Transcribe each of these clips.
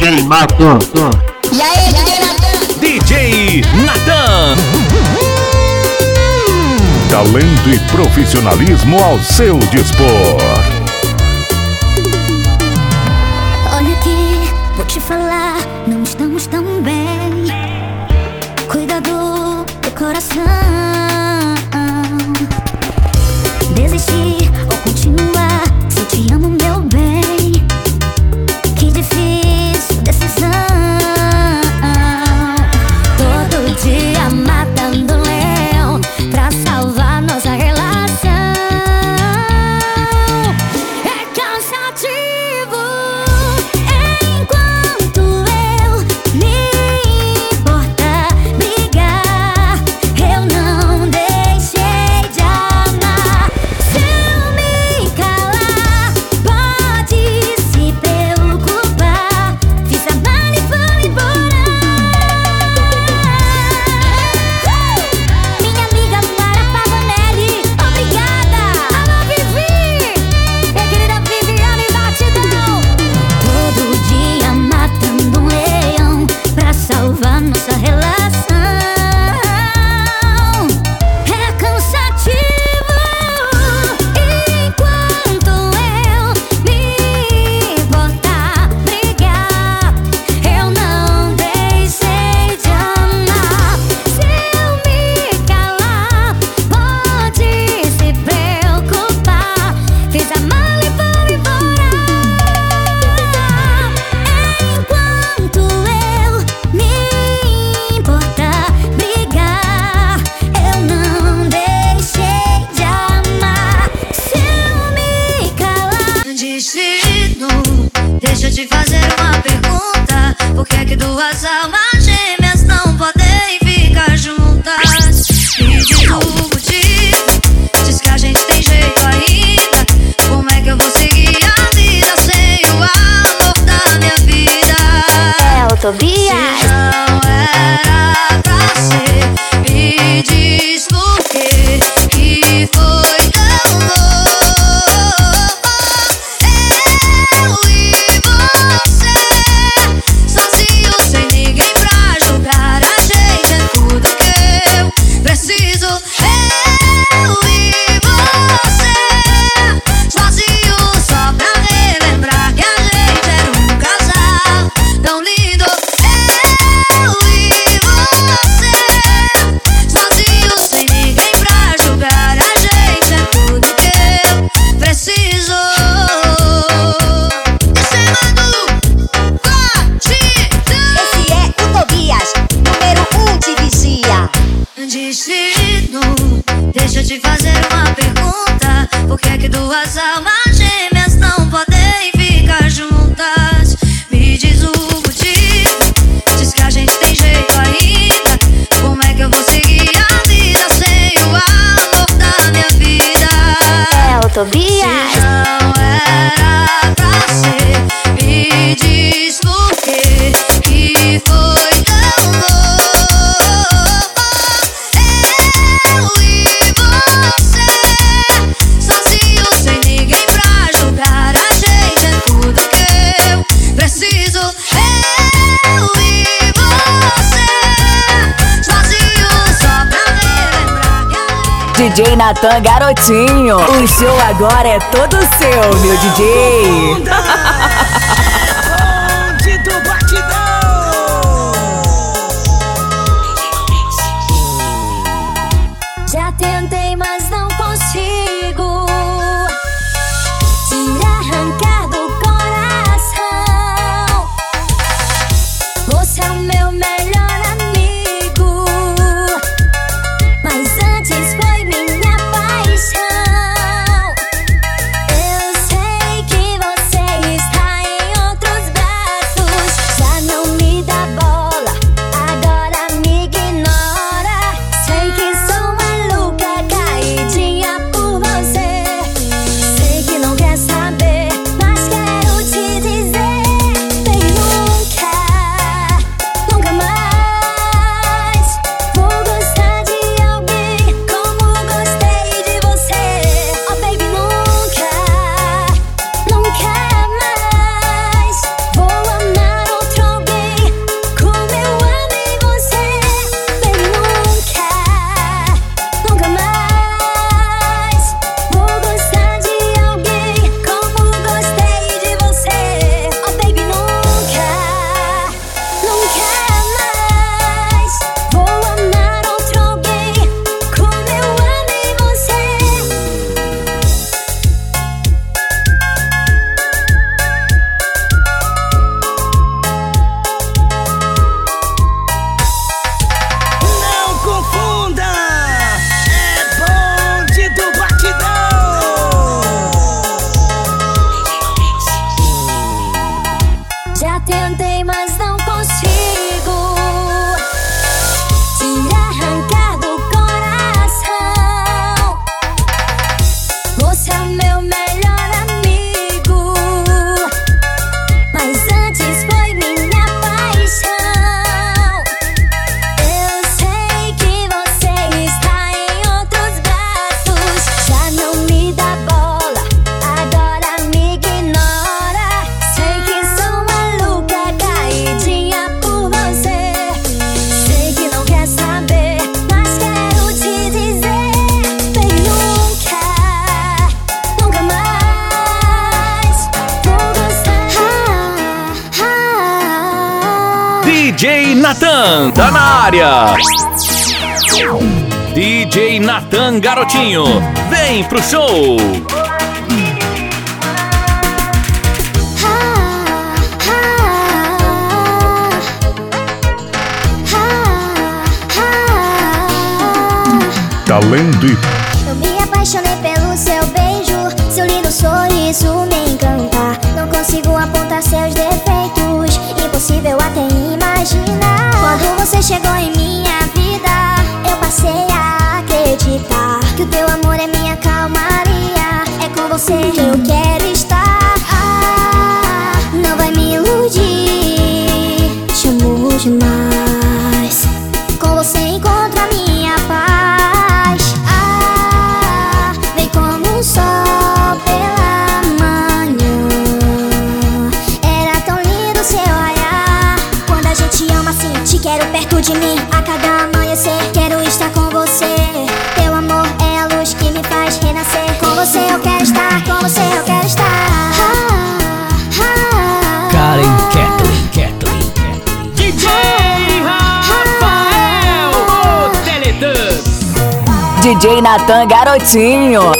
DJ Natan. E aí, DJ Natan? DJ Natan. Talento e profissionalismo ao seu dispor. Olha aqui, vou te falar, não estamos tão bem. Cuidado do coração. www.b DJ Natan Garotinho. O show agora é todo seu, meu DJ. Vem pro show! você eu quero estar. Karen Kathleen, Kathleen, DJ Rafael, o Teletubbies. DJ Natan Garotinho.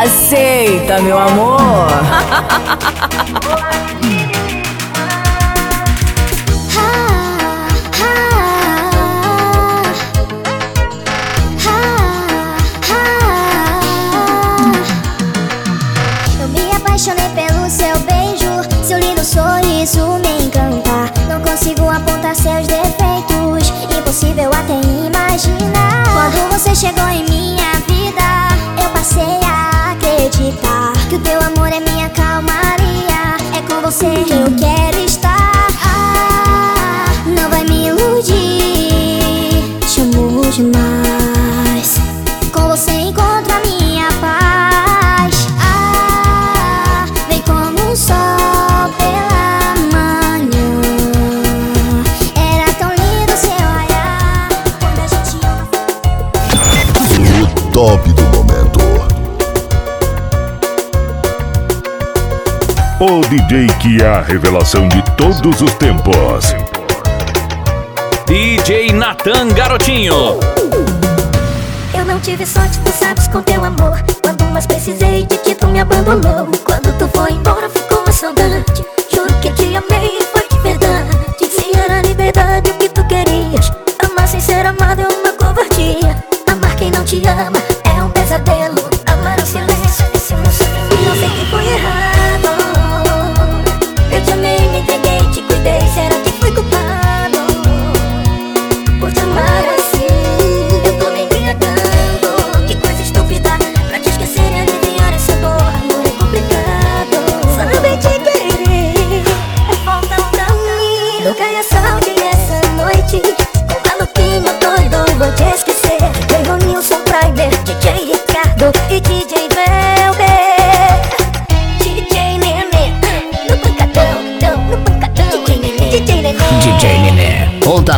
Aceita, meu amor. O DJ que é a revelação de todos os tempos. DJ Natan Garotinho. Eu não tive sorte, tu sabes, com teu amor. Quando mais precisei de que tu me abandonou. Quando tu foi embora,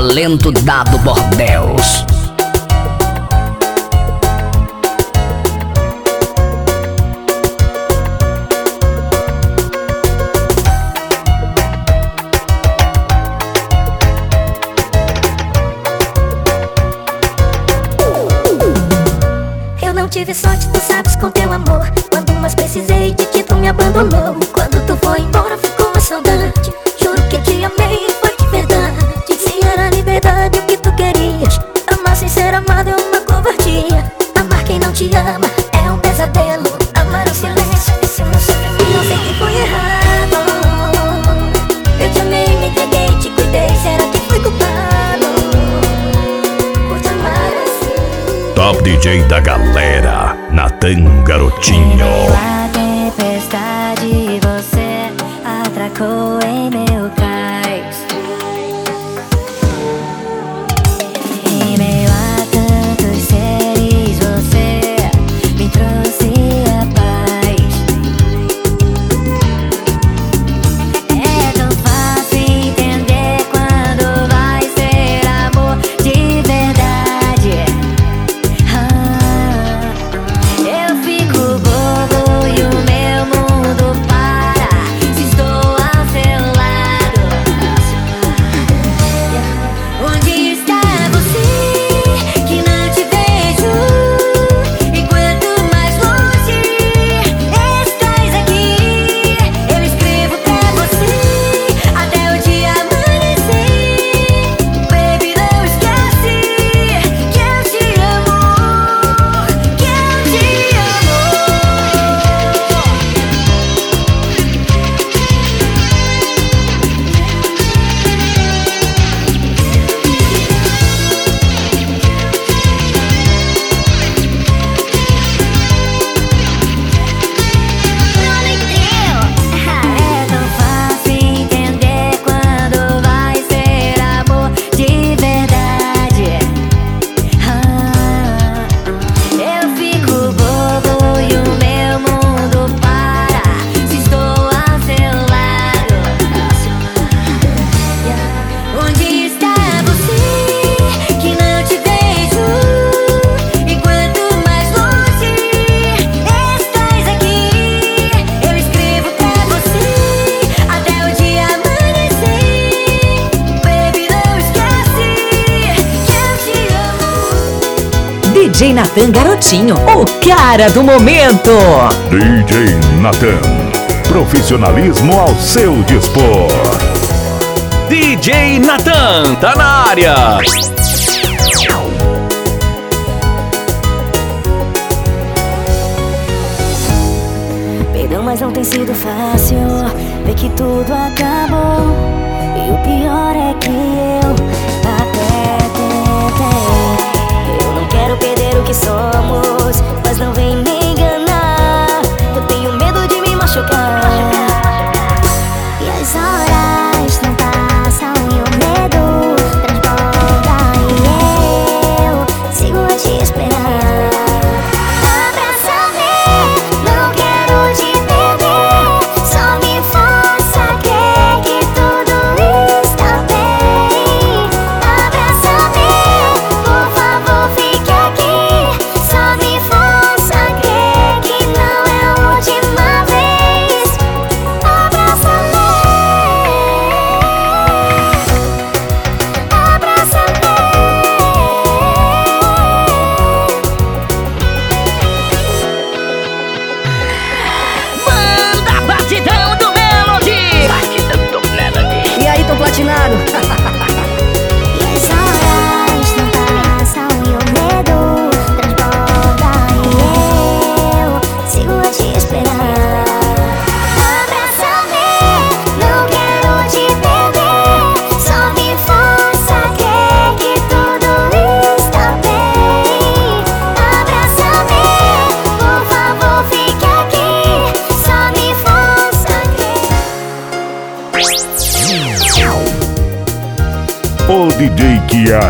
talento dado bordéis. DJ da galera, Natan Garotinho. O cara do momento. DJ Natan, profissionalismo ao seu dispor. DJ Natan, tá na área. Perdão, mas não tem sido fácil ver que tudo acabou. E o pior é que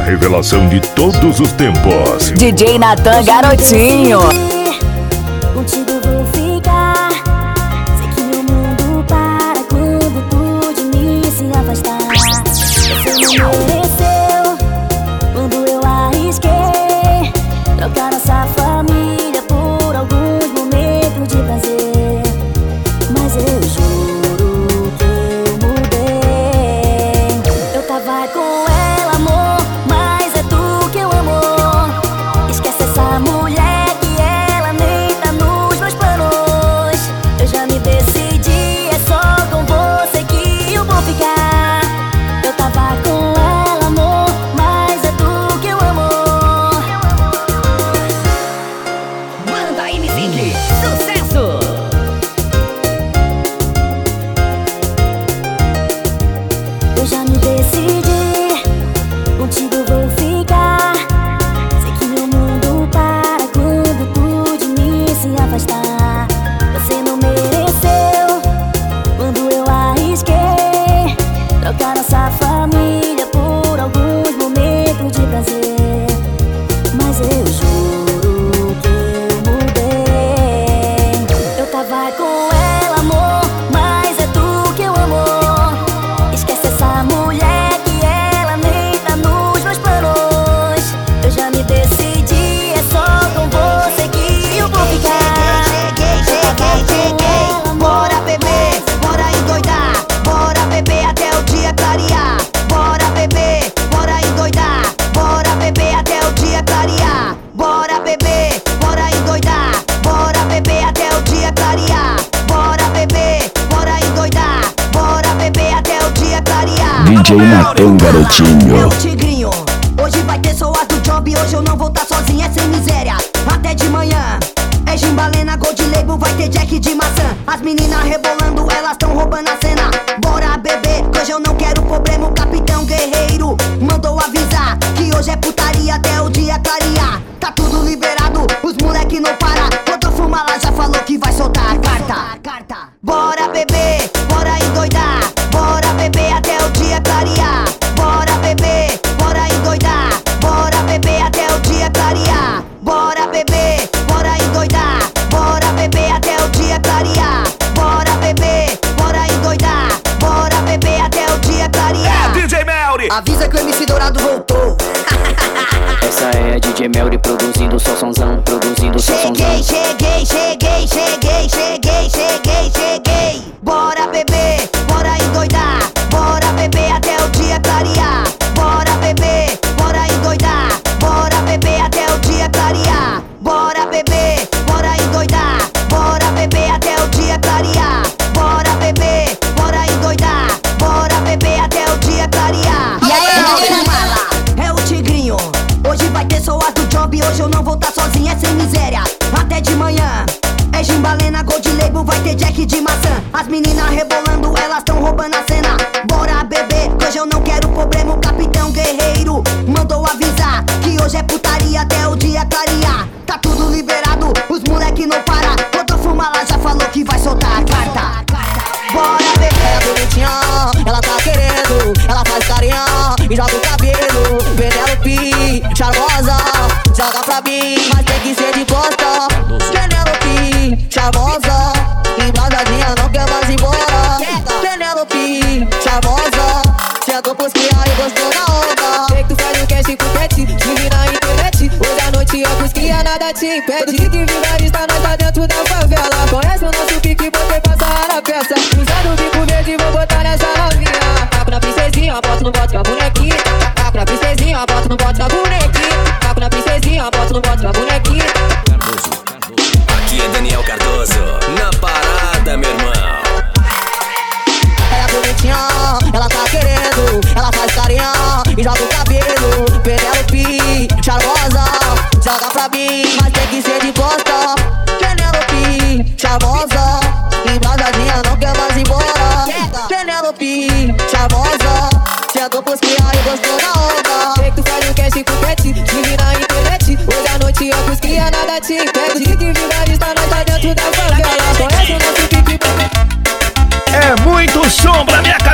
revelação de todos os tempos. DJ Natan Garotinho. Melry produzindo só sonzão, produzindo só sonzão. Cheguei, cheguei, cheguei, cheguei, cheguei. sabia, mas tem que ser de bosta. Penelope, chavosa, embasadinha não quer mais ir embora. Penelope, chavosa, a pros cria e gostou da onda. Sei que tu faz um cast com pet, vive na internet. Hoje à noite a pros nada te impede. Diz que vigarista, nós tá dentro da favela. Conhece o nosso pique, você passa na peça. Cruzado, bico verde, vou botar nessa novinha. Tá pra princesinha, bota no bote pra a bonequinha. não bota bonequinha. Se que nós dentro da favela. Conhece o nosso pique. É muito som pra minha cabeça.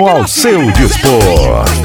ao seu dispor.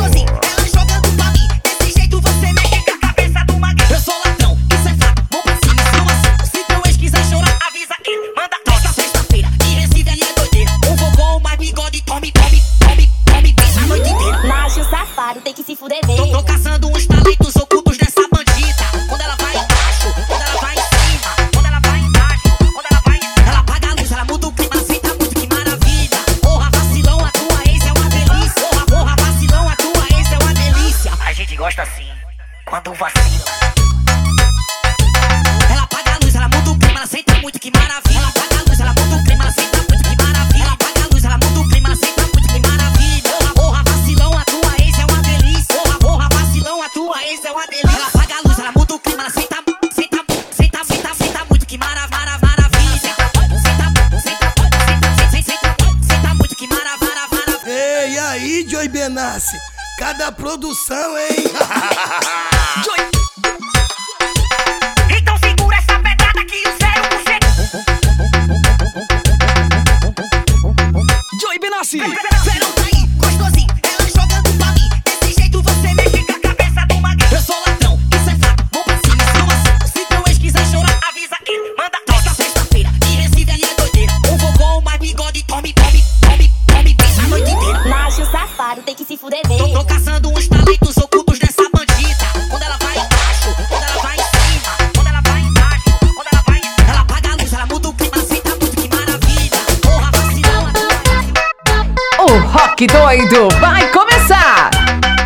rock doido vai começar!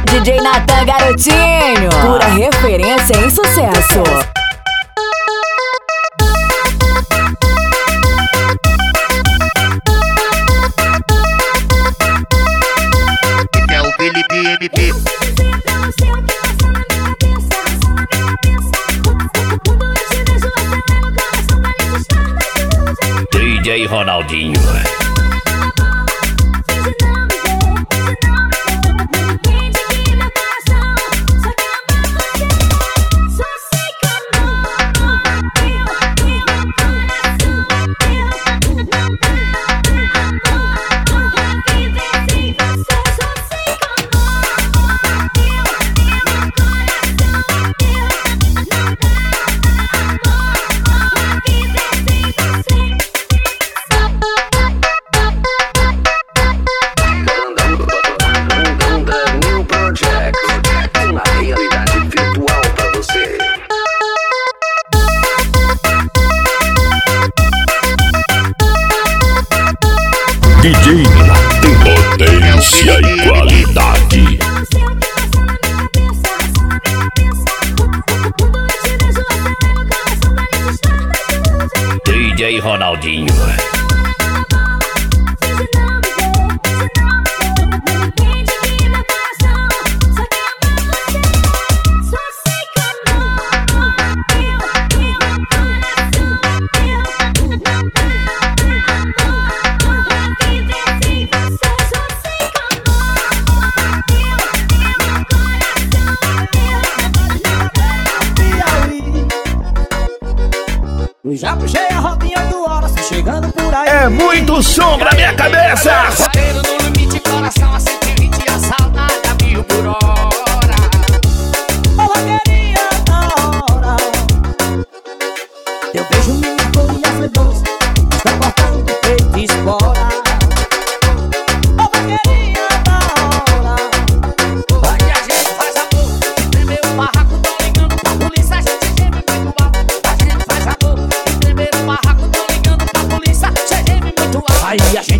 DJ Natan Garotinho, pura referência em sucesso. É o Felipe MP. DJ Ronaldinho.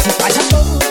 Faz a.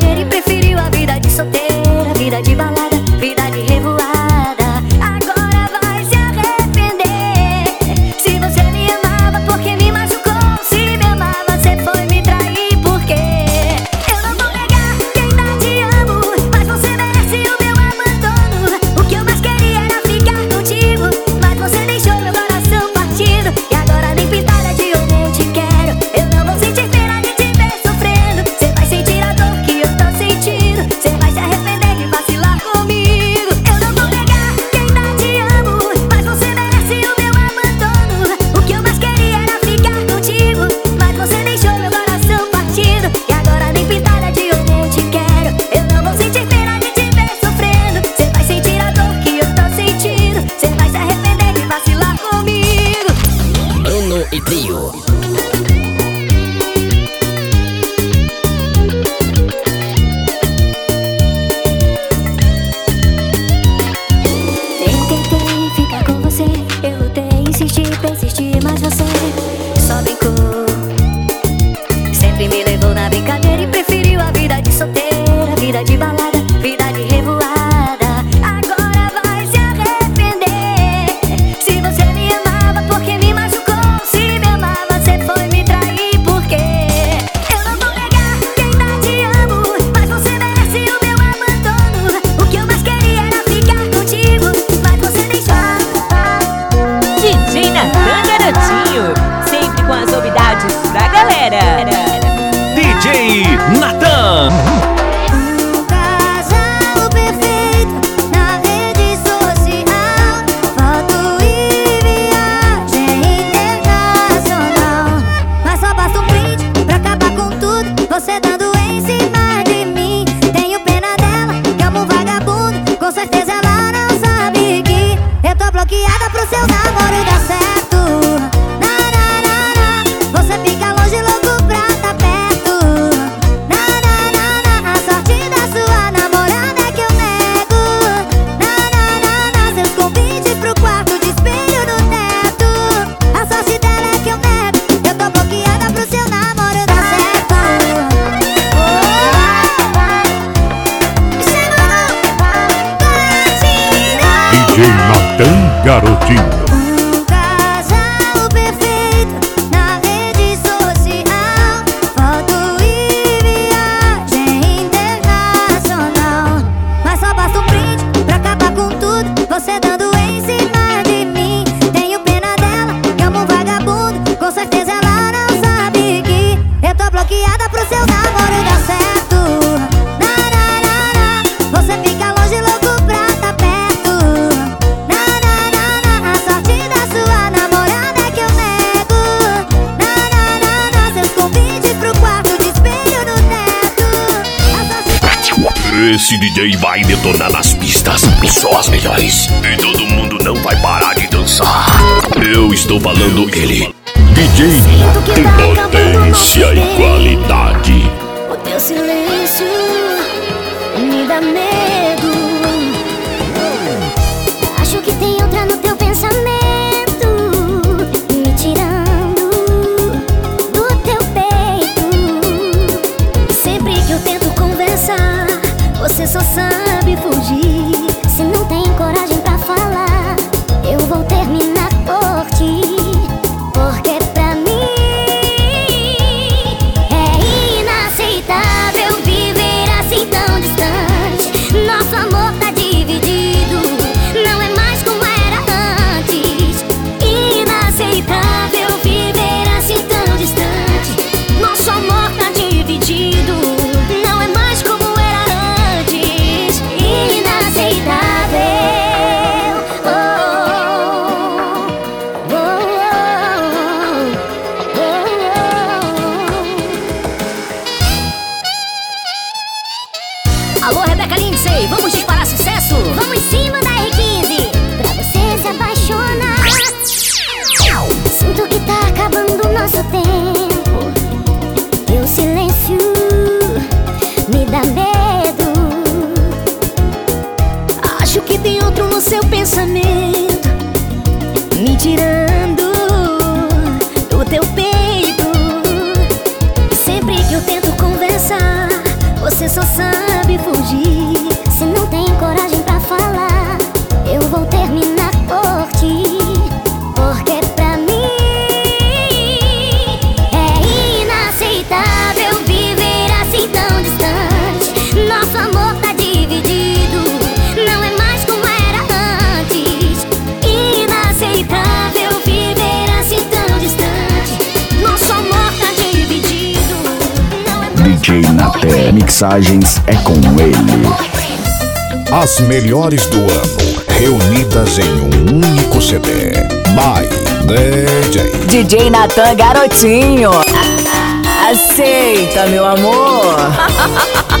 sabe fugir. Se não tem coragem pra falar, eu vou terminar por ti. saúde. É, mixagens é com ele. As melhores do ano, reunidas em um único CD. By DJ. DJ Natan Garotinho. Aceita, meu amor.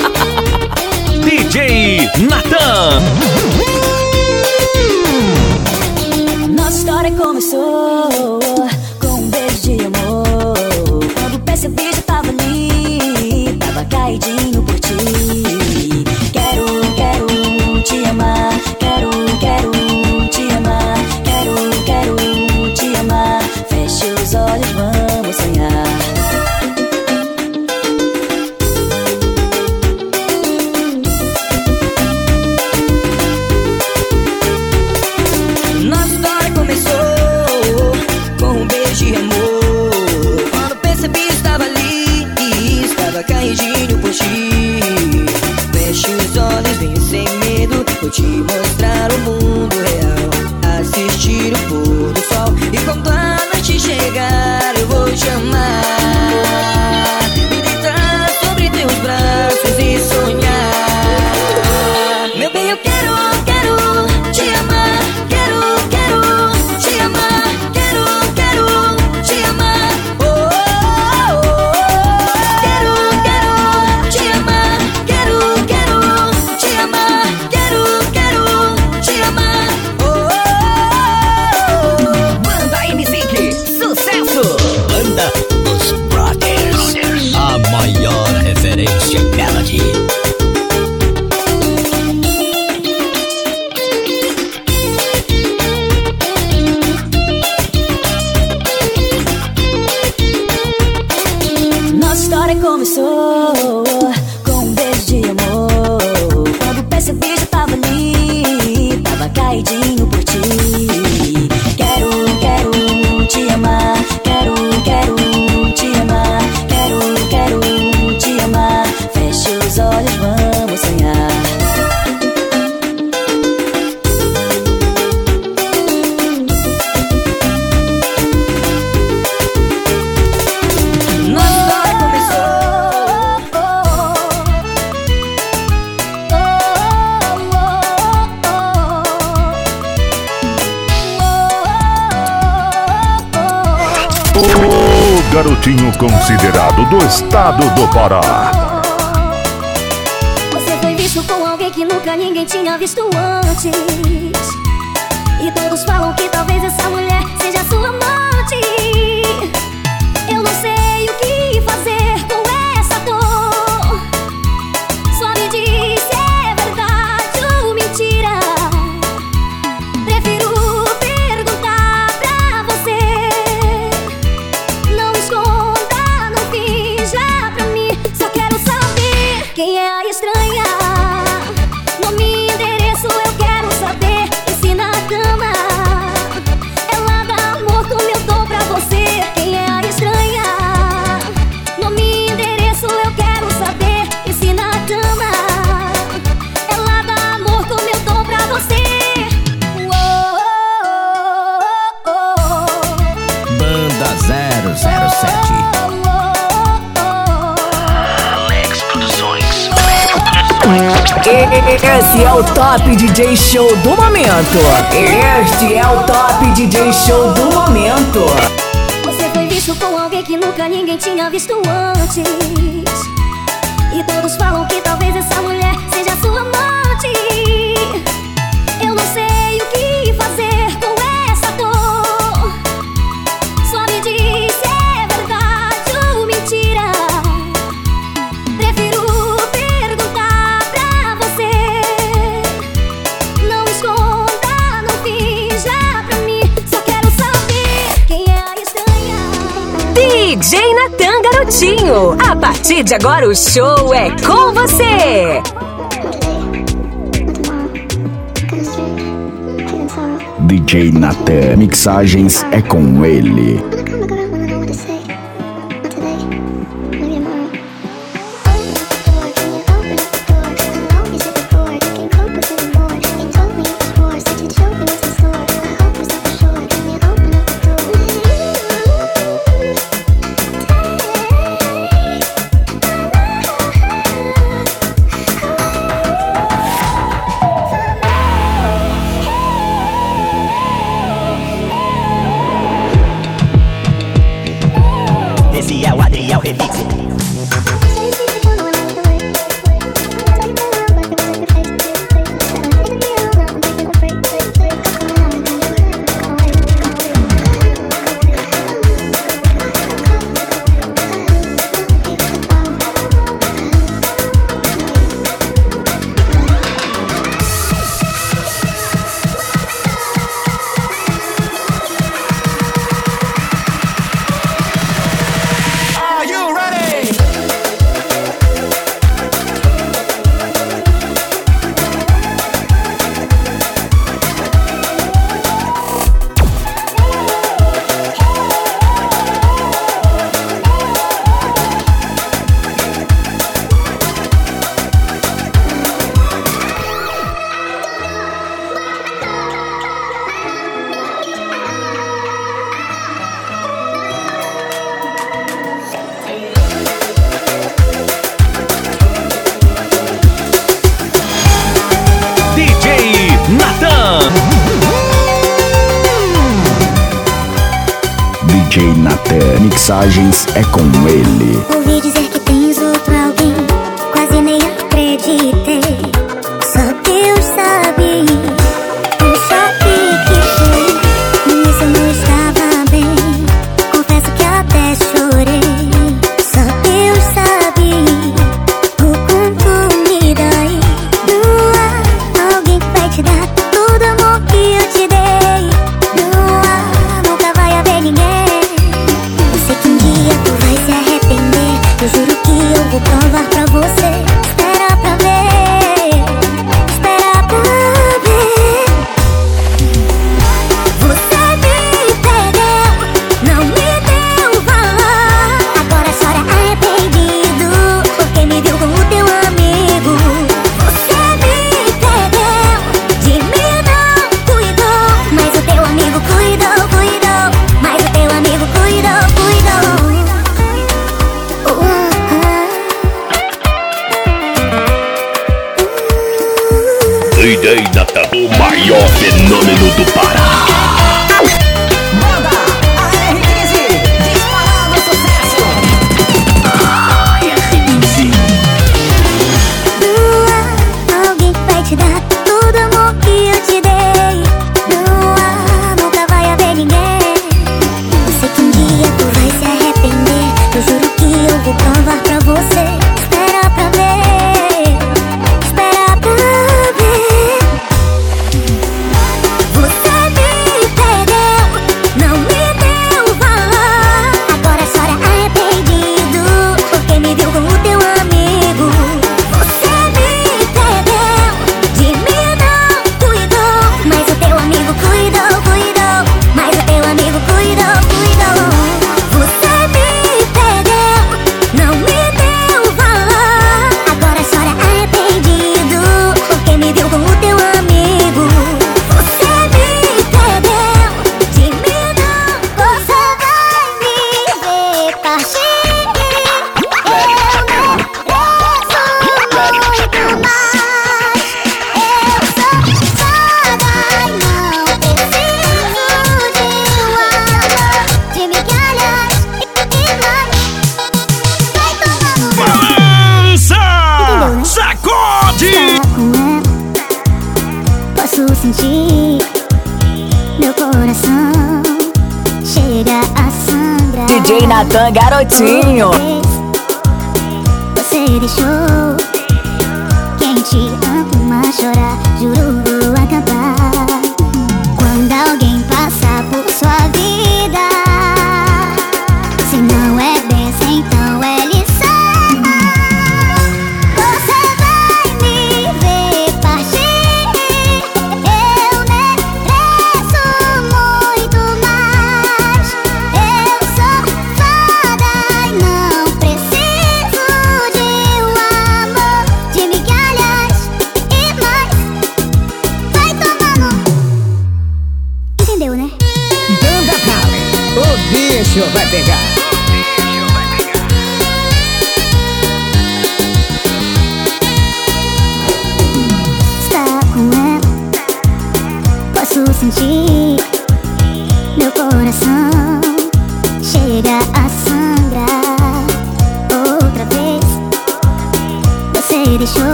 DJ Natan. Nossa história começou Esse é o Top DJ Show do momento. Este é o Top DJ Show do momento. Você foi visto com alguém que nunca ninguém tinha visto antes. E todos falam que talvez essa mulher seja sua amante. Eu não sei o que fazer. DJ Natan Garotinho. A partir de agora o show é com você. DJ Natan, mixagens é com ele. É com ele.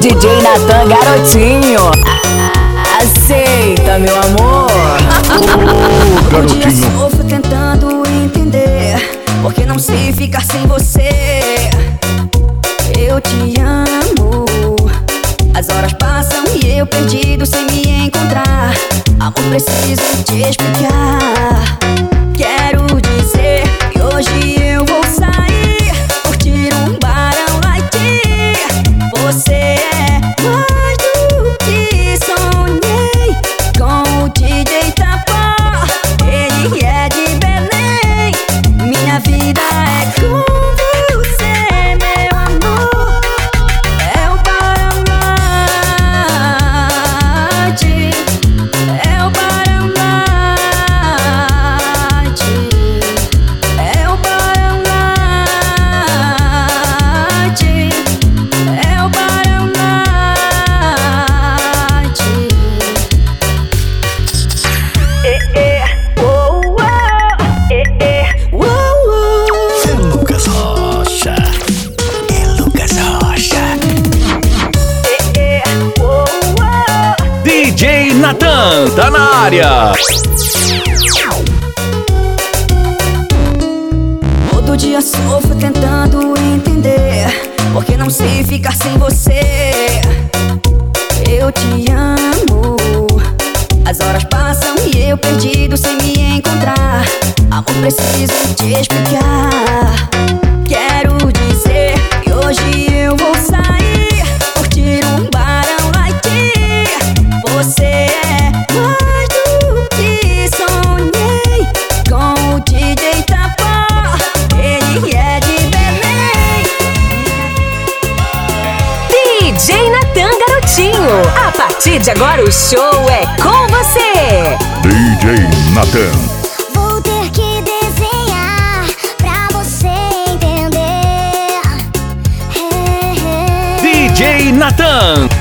DJ Natan Garotinho. Aceita, meu amor. Garotinho. Um dia sofro tentando entender porque não sei ficar sem você. Eu te amo. As horas passam e eu perdido sem me encontrar. Amor, preciso te explicar. tá na área. Todo dia sofro tentando entender porque não sei ficar sem você. Eu te amo. As horas passam e eu perdido sem me encontrar. Amor, preciso te explicar. partir de agora o show é com você! DJ Nathan. Natan.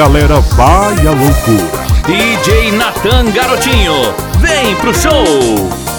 galera vai à loucura. DJ Natan Garotinho, vem pro show!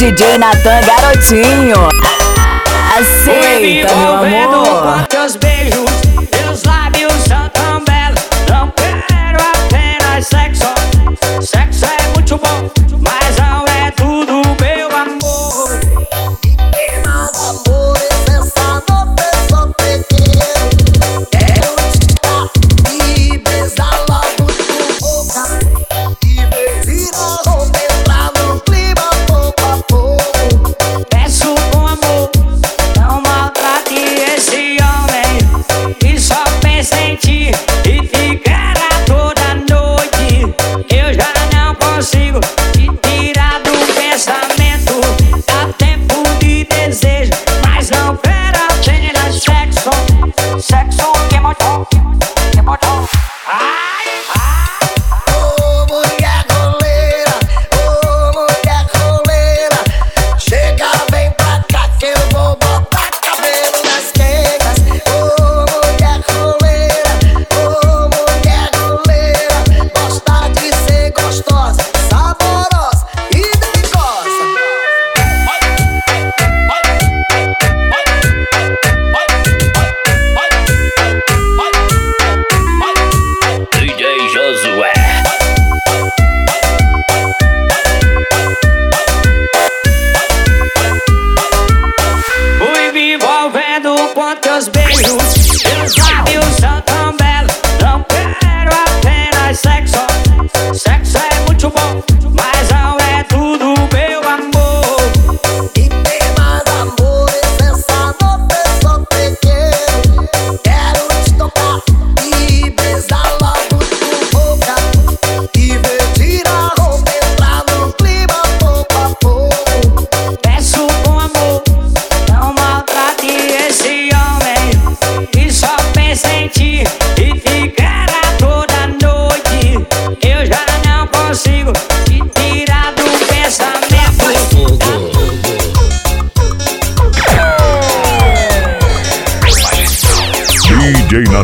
DJ Natan Garotinho. Assim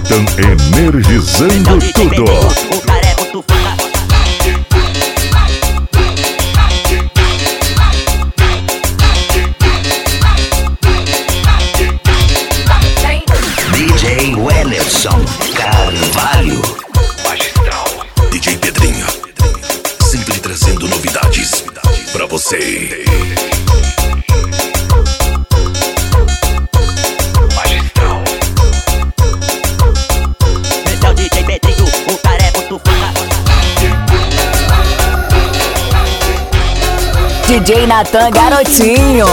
DJ Nathan energizando tudo. DJ Natan Garotinho.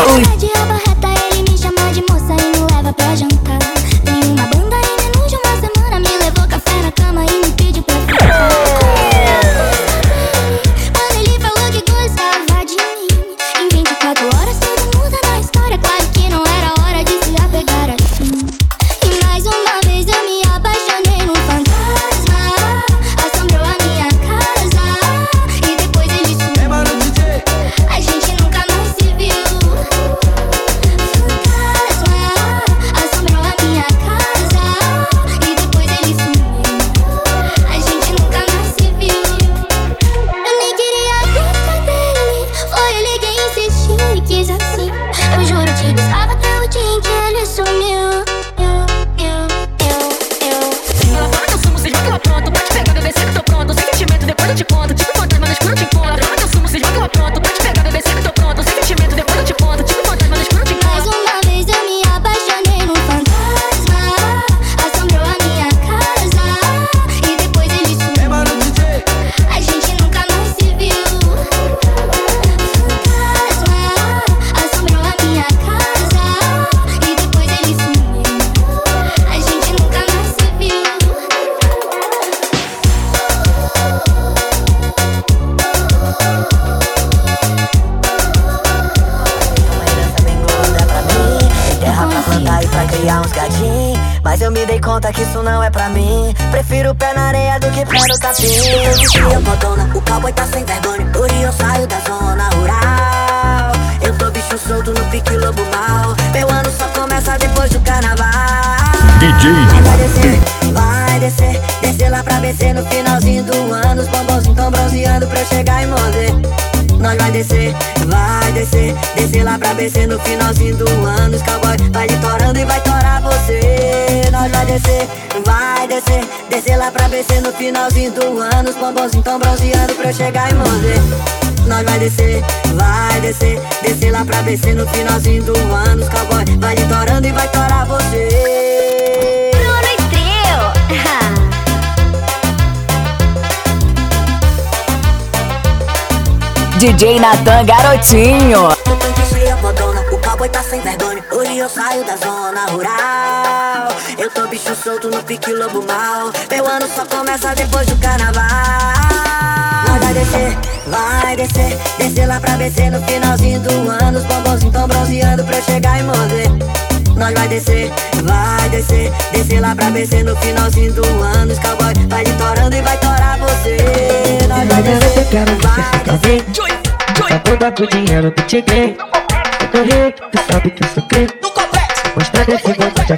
Areia do que pé no capim. Eu eu fodona, o cowboy tá sem vergonha. Isso eu saio da zona rural. Eu tô bicho solto no pique lobo mal. Meu ano só começa depois do carnaval. DJ Vai descer, vai descer, descer lá pra BC no finalzinho do ano. Os bombons tão bronzeando pra eu chegar e morder. Nós vai descer, vai descer, descer lá pra BC no finalzinho do ano. Os cowboy vai litorando e vai torar você. Nós vai descer, descer, descer lá pra BC no finalzinho do ano. Os bombons tão bronzeando pra eu chegar e morder. Nós vai descer, vai descer, descer lá pra BC no finalzinho do ano. Os cowboy vai litorando e vai torar você. Bruno Estreu. DJ Natan Garotinho. Eu tô de cheia fodona, o cowboy tá sem vergonha. Hoje eu saio da zona rural. Tô bicho solto no pique lobo mal. Meu ano só começa depois do carnaval. Nós vai descer, vai descer, descer lá pra BC no finalzinho do ano. Os bombons tão bronzeando pra eu chegar e morder. Nós vai descer, vai descer, descer lá pra BC no finalzinho do ano. Os cowboy vai litorando e vai torar você. Nós vai descer, vai descer. Tá toda com dinheiro que te dei Eu tô rico, tu sabe que eu sou crente Mostra desse gosto de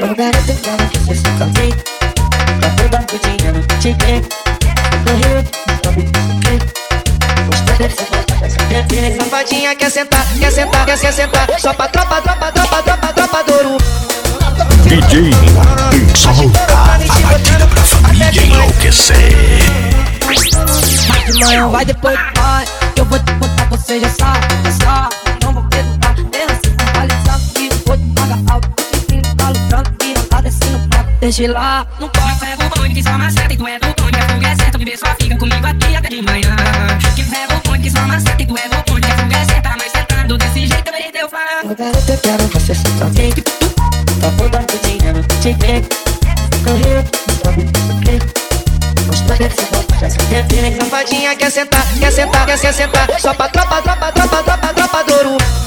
Eu garanto que ela que você se casei Tá toda com o dinheiro que te dei Eu tô rico, tu sabe que eu sou crente Mostra desse gosto de academia Safadinha quer sentar, quer sentar, quer se sentar Só pra tropa, tropa, tropa, tropa, tropa do ouro DJ Solta a batida pra família enlouquecer. Vai de manhã, vai depois do pai Eu vou te botar, você já sabe, já sabe. Não vou perguntar, ir lá, não pode Pega o bonde que só maceta e tu é do bonde. A fuga é certa, bebê só fica comigo aqui até de manhã. Que pega o bonde que só maceta e tu é do bonde. A fuga é certa, mas sentando desse jeito eu mereceu fã. Eu garanto, eu quero você se alguém Tá toda com dinheiro que te Tô rico, tu sabe que sou crente Mostra desse academia Safadinha quer sentar, quer sentar, quer se sentar Só pra tropa, tropa, tropa, tropa, tropa do ouro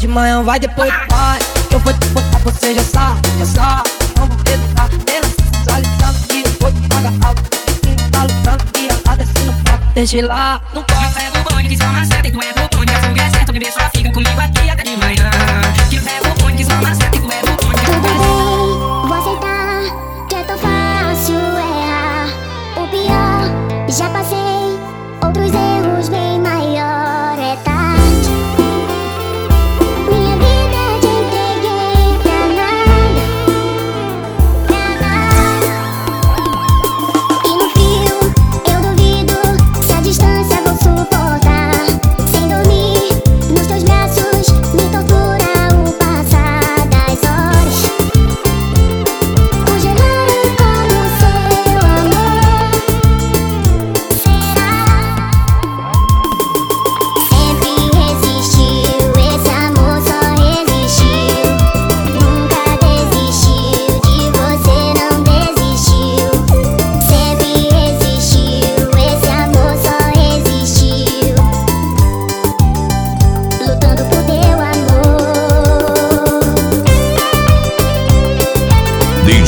De manhã vai, depois vai. Eu vou te botar, você já sabe, já sabe. Vamos pensar, sensualizando que eu vou te pagar alto. E tá lutando que a tá descendo pra deixar lá. Não corre, sai do banho, que então é só maceta. E tu é bobão, e a fuga é certo. Bebê só fica comigo aqui até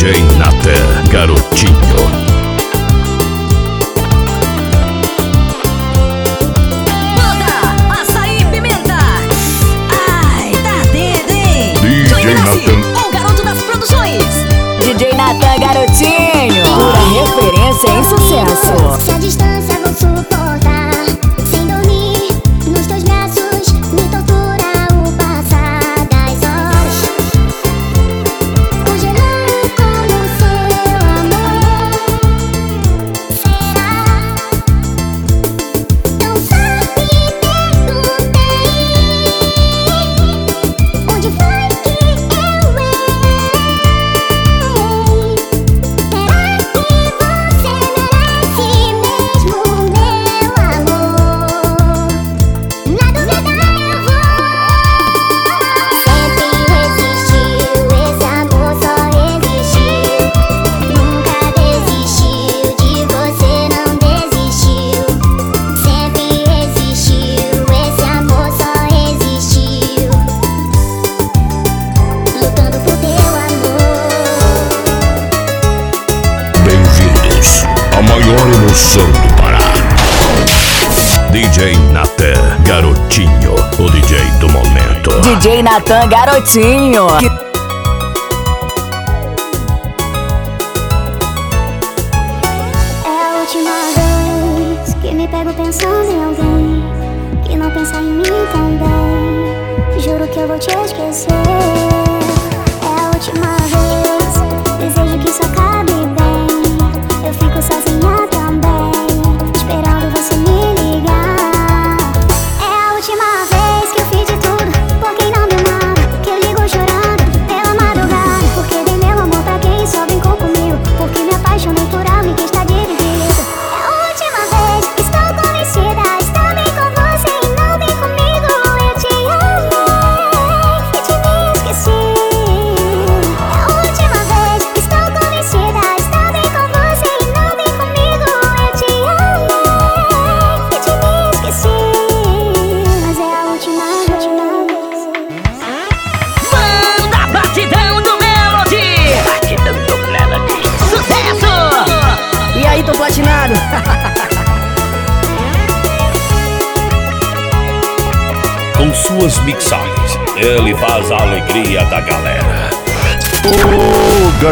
DJ Natan, garotinho. J-Natan, Garotinho.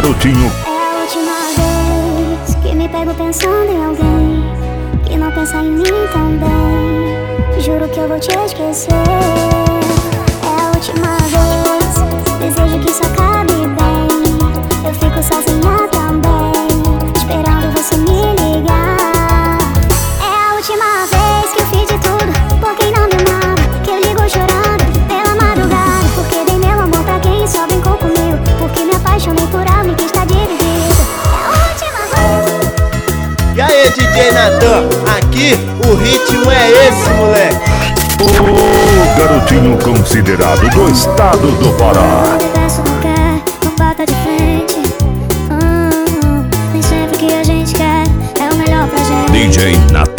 garotinho. É a última vez que me pego pensando em alguém que não pensa em mim também. Juro que eu vou te esquecer. Natan, aqui o ritmo é esse, moleque. O garotinho considerado do estado do Pará. Não de frente. Hum, hum, hum. Que a gente quer é o melhor pra gente. DJ Natan.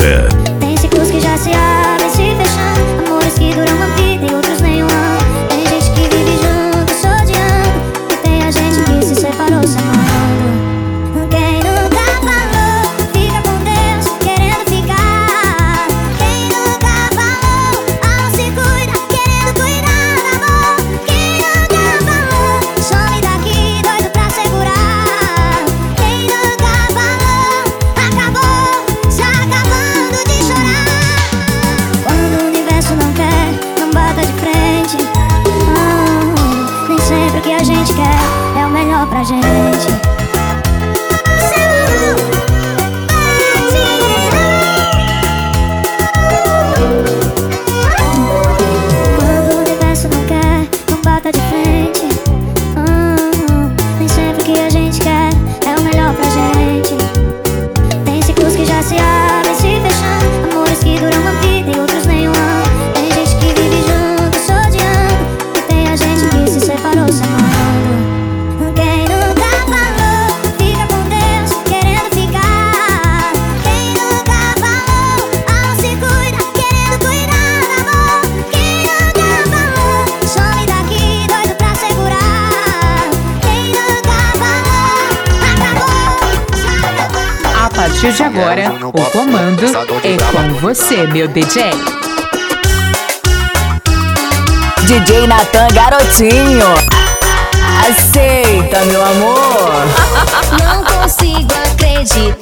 você, meu DJ. DJ Natan Garotinho. Aceita, meu amor. Não consigo acreditar.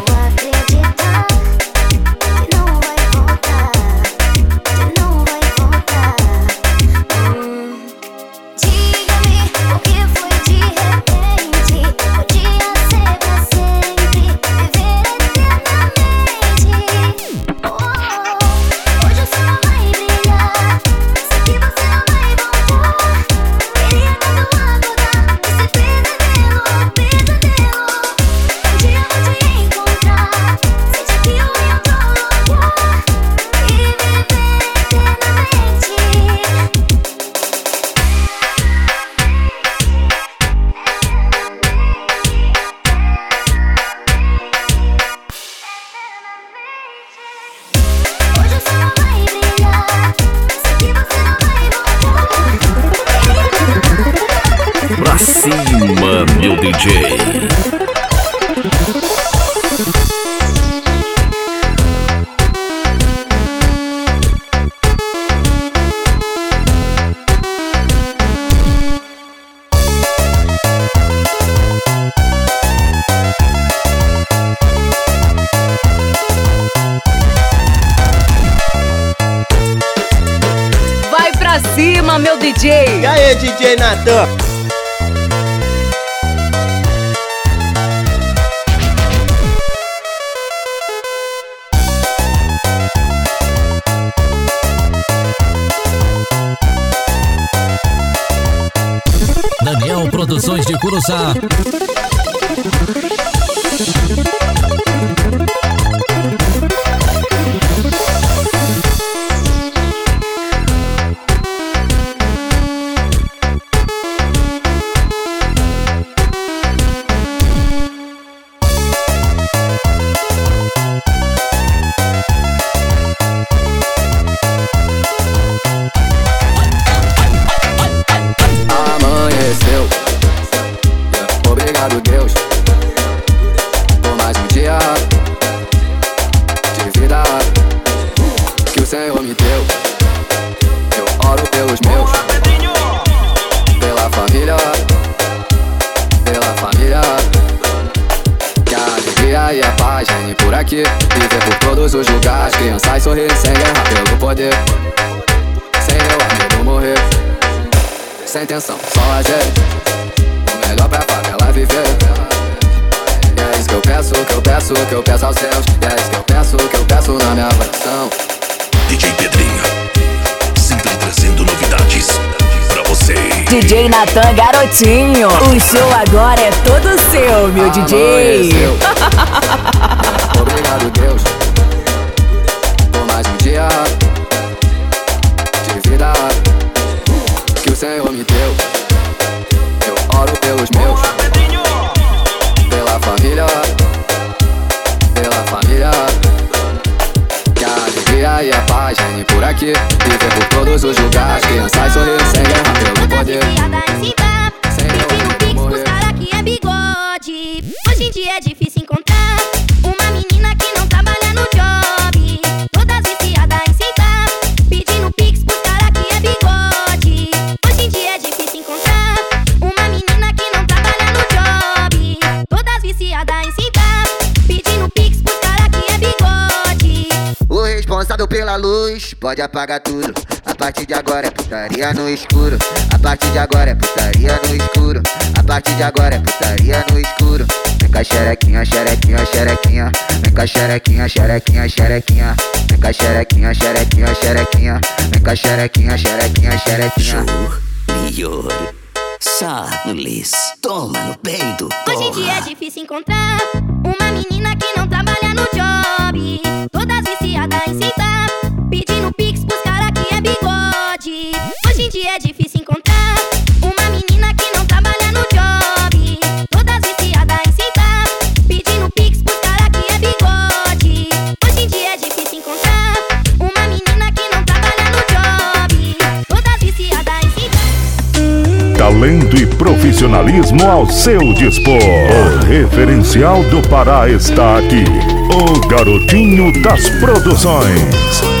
Sorrirem sem guerra pelo poder. Sem meu amigo morrer sem intenção, só a gente O melhor pra favela viver E é isso que eu peço, que eu peço, que eu peço aos céus E é isso que eu peço, que eu peço na minha oração DJ Pedrinho, sempre trazendo novidades pra você. DJ Natan Garotinho. O show agora é todo seu, meu DJ. Amanheceu. Obrigado, Deus Senhor me deu Eu oro pelos meus. Pela família Pela família. Que a alegria e a paz reine por aqui. Viver por todos os lugares Crianças sorrirem sem guerra pelo poder. Sem morrer. aqui é bigode. Hoje em dia é difícil O responsável pela luz pode apagar tudo. A partir de agora é putaria no escuro. A partir de agora é putaria no escuro. A partir de agora é putaria no escuro. Vem cá xerequinha, xerequinha, xerequinha. Vem cá xerequinha, xerequinha, xerequinha. Vem cá xerequinha, xerequinha, xerequinha. Vem cá xerequinha, xerequinha, xerequinha. Melhor. Sarles, toma no peito, Hoje em dia é difícil encontrar uma menina que não trabalha no job. Todas viciadas em sentar, Hoje é difícil encontrar uma menina que não trabalha no job. Todas viciadas em sentar, pedindo pix pros cara que é bigode. Hoje em dia é difícil encontrar uma menina que não trabalha no job. Todas viciadas em sentar. Talento e profissionalismo ao seu dispor. O referencial do Pará está aqui. O Garotinho das Produções.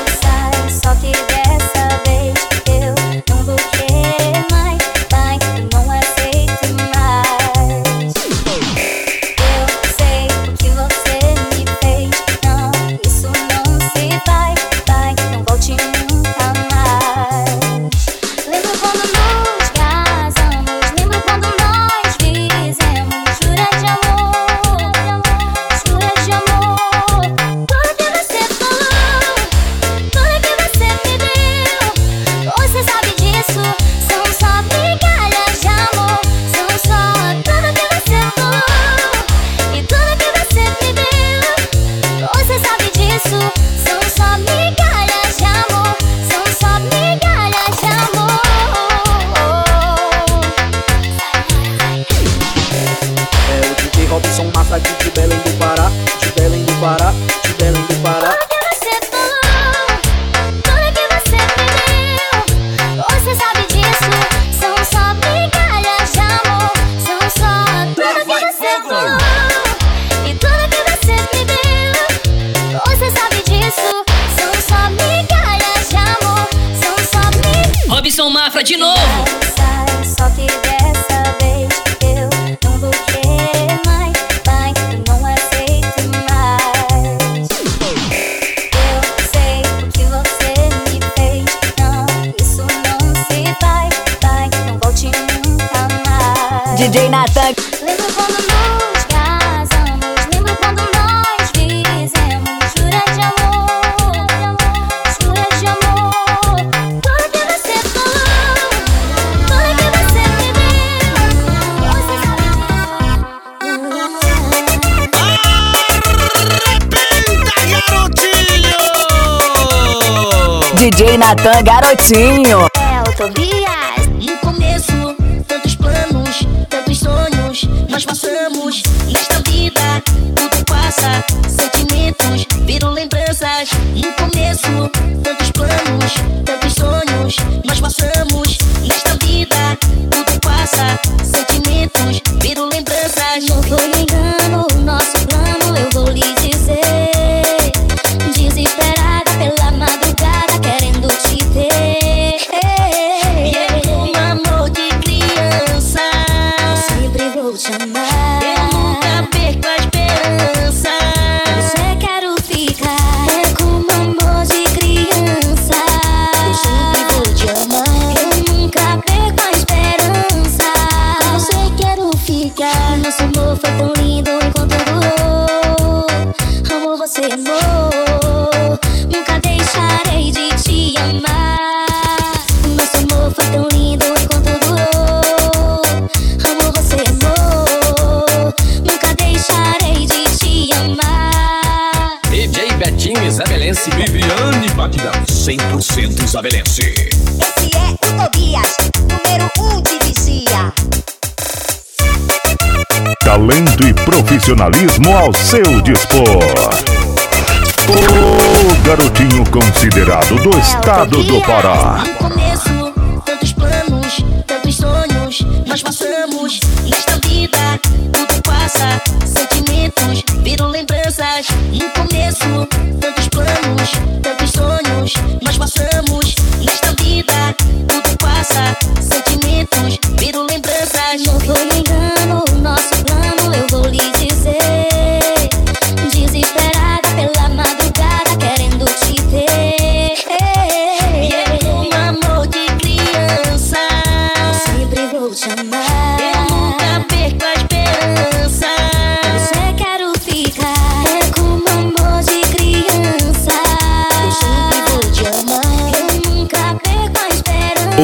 DJ Natan Garotinho. É o Tobias. No começo, tantos planos, tantos sonhos, nós passamos. Nesta vida, tudo passa. Sentimentos viram lembranças. No começo, tantos planos, tantos sonhos, nós passamos. Nesta vida, tudo passa. Sentimentos viram lembranças. profissionalismo ao seu dispor. O garotinho considerado do estado do Pará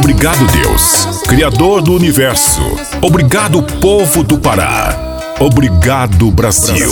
Obrigado, Deus, Criador do universo. Obrigado, povo do Pará. Obrigado, Brasil.